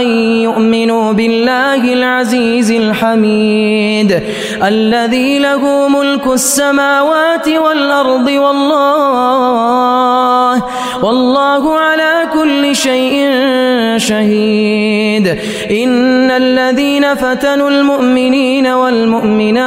أن يؤمنوا بالله العزيز الحميد الذي له ملك السماوات والأرض والله والله على كل شيء شهيد إن الذين فتنوا المؤمنين والمؤمنات